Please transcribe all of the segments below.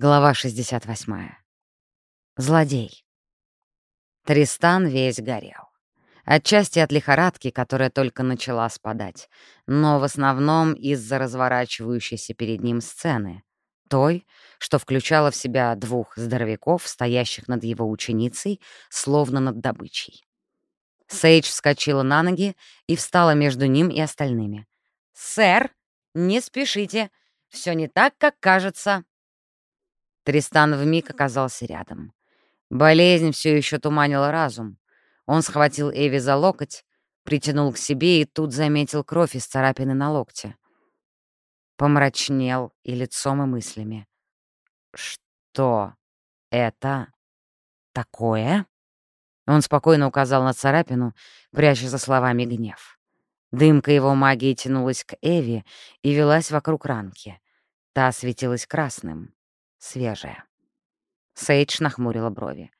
Глава 68. Злодей. Тристан весь горел. Отчасти от лихорадки, которая только начала спадать, но в основном из-за разворачивающейся перед ним сцены, той, что включала в себя двух здоровяков, стоящих над его ученицей, словно над добычей. Сейдж вскочила на ноги и встала между ним и остальными. «Сэр, не спешите, все не так, как кажется», Тристан вмиг оказался рядом. Болезнь все еще туманила разум. Он схватил Эви за локоть, притянул к себе и тут заметил кровь из царапины на локте. Помрачнел и лицом, и мыслями. «Что это такое?» Он спокойно указал на царапину, пряча за словами гнев. Дымка его магии тянулась к Эви и велась вокруг ранки. Та светилась красным свежая. Сейдж нахмурила брови.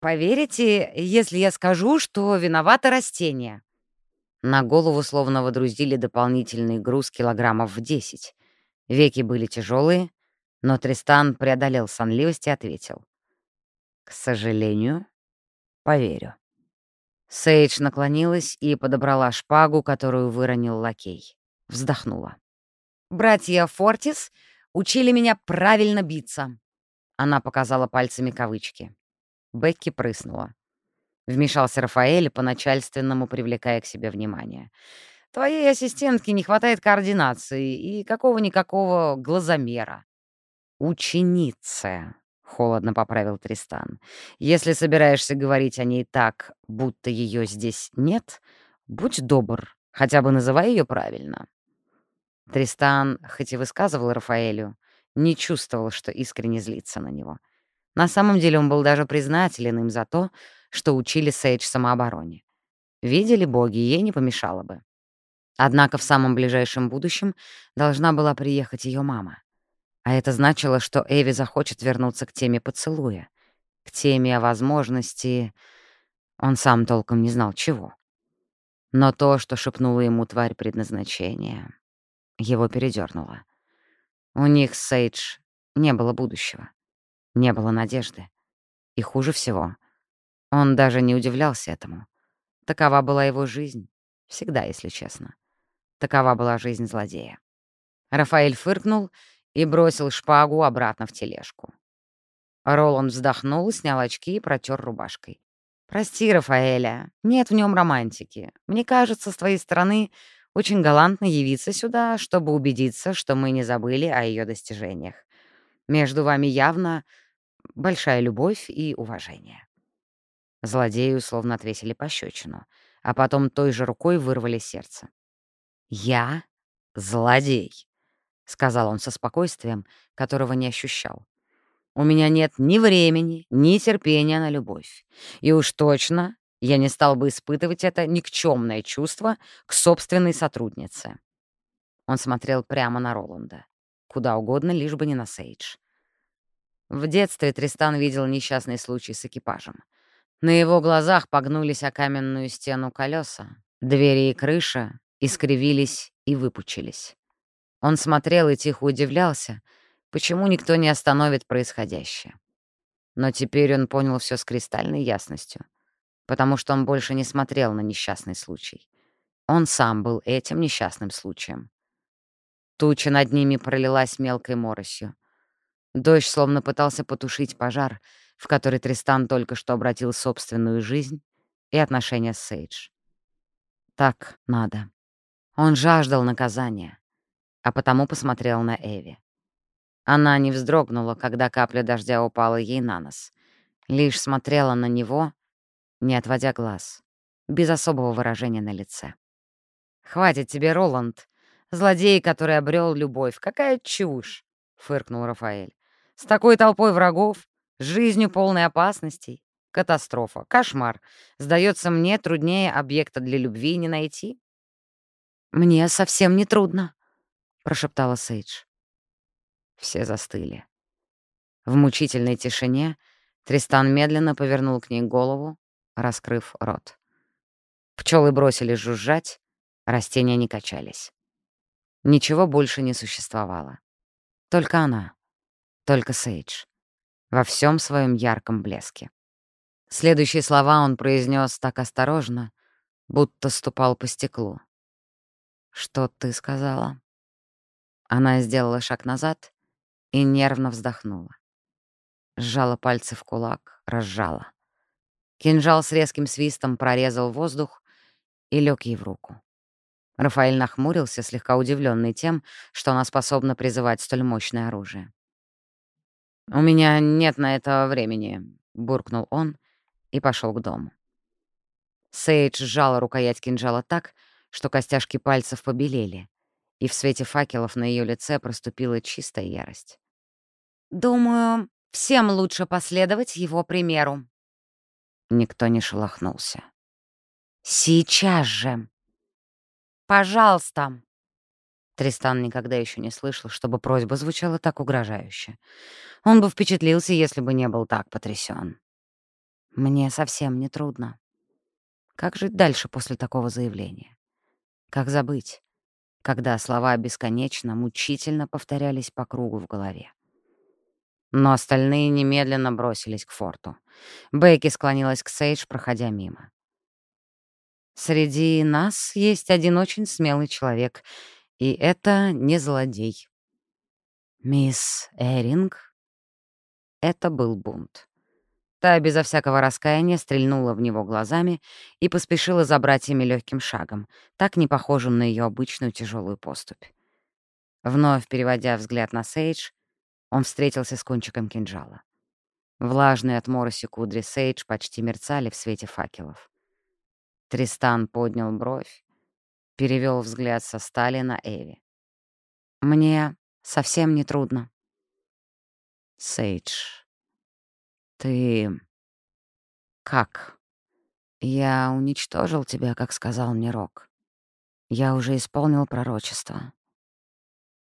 «Поверите, если я скажу, что виновато растение?» На голову словно водрузили дополнительный груз килограммов в десять. Веки были тяжелые, но Тристан преодолел сонливость и ответил. «К сожалению, поверю». Сейдж наклонилась и подобрала шпагу, которую выронил лакей. Вздохнула. «Братья Фортис Учили меня правильно биться». Она показала пальцами кавычки. Бекки прыснула. Вмешался Рафаэль, по-начальственному привлекая к себе внимание. «Твоей ассистентке не хватает координации и какого-никакого глазомера». «Ученица», — холодно поправил Тристан. «Если собираешься говорить о ней так, будто ее здесь нет, будь добр, хотя бы называй ее правильно. Тристан, хоть и высказывал Рафаэлю, не чувствовал, что искренне злится на него. На самом деле он был даже признателен им за то, что учили Сейдж самообороне. Видели боги, ей не помешало бы. Однако в самом ближайшем будущем должна была приехать ее мама. А это значило, что Эви захочет вернуться к теме поцелуя, к теме о возможности... Он сам толком не знал чего. Но то, что шепнула ему тварь предназначения... Его передернуло. У них с Сейдж не было будущего, не было надежды. И хуже всего, он даже не удивлялся этому. Такова была его жизнь, всегда, если честно. Такова была жизнь злодея. Рафаэль фыркнул и бросил шпагу обратно в тележку. Роланд вздохнул, снял очки и протер рубашкой. «Прости, Рафаэля, нет в нем романтики. Мне кажется, с твоей стороны очень галантно явиться сюда, чтобы убедиться, что мы не забыли о ее достижениях. Между вами явно большая любовь и уважение». Злодею словно отвесили пощечину, а потом той же рукой вырвали сердце. «Я злодей», — сказал он со спокойствием, которого не ощущал. «У меня нет ни времени, ни терпения на любовь. И уж точно я не стал бы испытывать это никчемное чувство к собственной сотруднице. Он смотрел прямо на Роланда. Куда угодно, лишь бы не на Сейдж. В детстве Тристан видел несчастный случай с экипажем. На его глазах погнулись о каменную стену колеса, двери и крыша искривились и выпучились. Он смотрел и тихо удивлялся, почему никто не остановит происходящее. Но теперь он понял все с кристальной ясностью — потому что он больше не смотрел на несчастный случай. Он сам был этим несчастным случаем. Туча над ними пролилась мелкой моросью. Дождь словно пытался потушить пожар, в который Тристан только что обратил собственную жизнь и отношения с Сейдж. Так надо. Он жаждал наказания, а потому посмотрел на Эви. Она не вздрогнула, когда капля дождя упала ей на нос, лишь смотрела на него не отводя глаз, без особого выражения на лице. «Хватит тебе, Роланд. Злодей, который обрел любовь. Какая чушь!» — фыркнул Рафаэль. «С такой толпой врагов, жизнью полной опасностей. Катастрофа, кошмар. Сдается мне, труднее объекта для любви не найти». «Мне совсем не трудно», — прошептала Сейдж. Все застыли. В мучительной тишине Тристан медленно повернул к ней голову, раскрыв рот. Пчелы бросили жужжать, растения не качались. Ничего больше не существовало. Только она. только Сейдж, во всем своем ярком блеске. Следующие слова он произнес так осторожно, будто ступал по стеклу. «Что ты сказала?» Она сделала шаг назад и нервно вздохнула. Сжала пальцы в кулак, разжала. Кинжал с резким свистом прорезал воздух и лег ей в руку. Рафаэль нахмурился, слегка удивленный тем, что она способна призывать столь мощное оружие. «У меня нет на это времени», — буркнул он и пошел к дому. Сейдж сжала рукоять кинжала так, что костяшки пальцев побелели, и в свете факелов на ее лице проступила чистая ярость. «Думаю, всем лучше последовать его примеру», Никто не шелохнулся. «Сейчас же!» «Пожалуйста!» Тристан никогда еще не слышал, чтобы просьба звучала так угрожающе. Он бы впечатлился, если бы не был так потрясен. «Мне совсем не трудно. Как жить дальше после такого заявления? Как забыть, когда слова бесконечно, мучительно повторялись по кругу в голове? Но остальные немедленно бросились к форту. Бейки склонилась к Сейдж, проходя мимо. «Среди нас есть один очень смелый человек, и это не злодей». «Мисс Эринг?» Это был бунт. Та безо всякого раскаяния стрельнула в него глазами и поспешила за братьями легким шагом, так не похожим на ее обычную тяжелую поступь. Вновь переводя взгляд на Сейдж, он встретился с кончиком кинжала. Влажные от мороси кудри Сейдж почти мерцали в свете факелов. Тристан поднял бровь, перевел взгляд со Стали на Эви. «Мне совсем не трудно». «Сейдж, ты... как? Я уничтожил тебя, как сказал мне Рок. Я уже исполнил пророчество.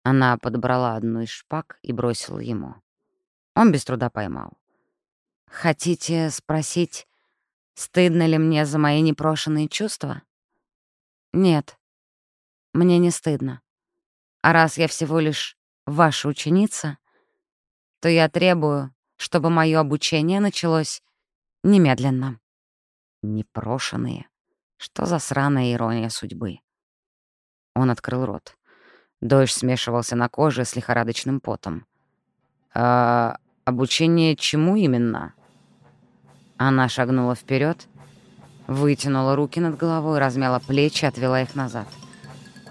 Она подобрала одну из шпаг и бросила ему. Он без труда поймал. «Хотите спросить, стыдно ли мне за мои непрошенные чувства?» «Нет, мне не стыдно. А раз я всего лишь ваша ученица, то я требую, чтобы мое обучение началось немедленно». Непрошенные. Что за сраная ирония судьбы? Он открыл рот. Дождь смешивался на коже с лихорадочным потом. «А обучение чему именно?» Она шагнула вперед, вытянула руки над головой, размяла плечи, отвела их назад.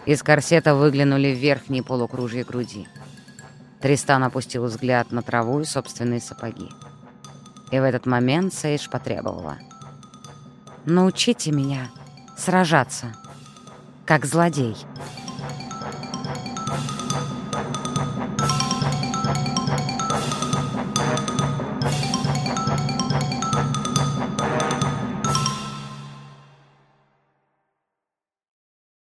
Из корсета выглянули верхние полукружья груди. Тристан опустил взгляд на траву и собственные сапоги. И в этот момент Сейдж потребовала. «Научите меня сражаться, как злодей». Thank you.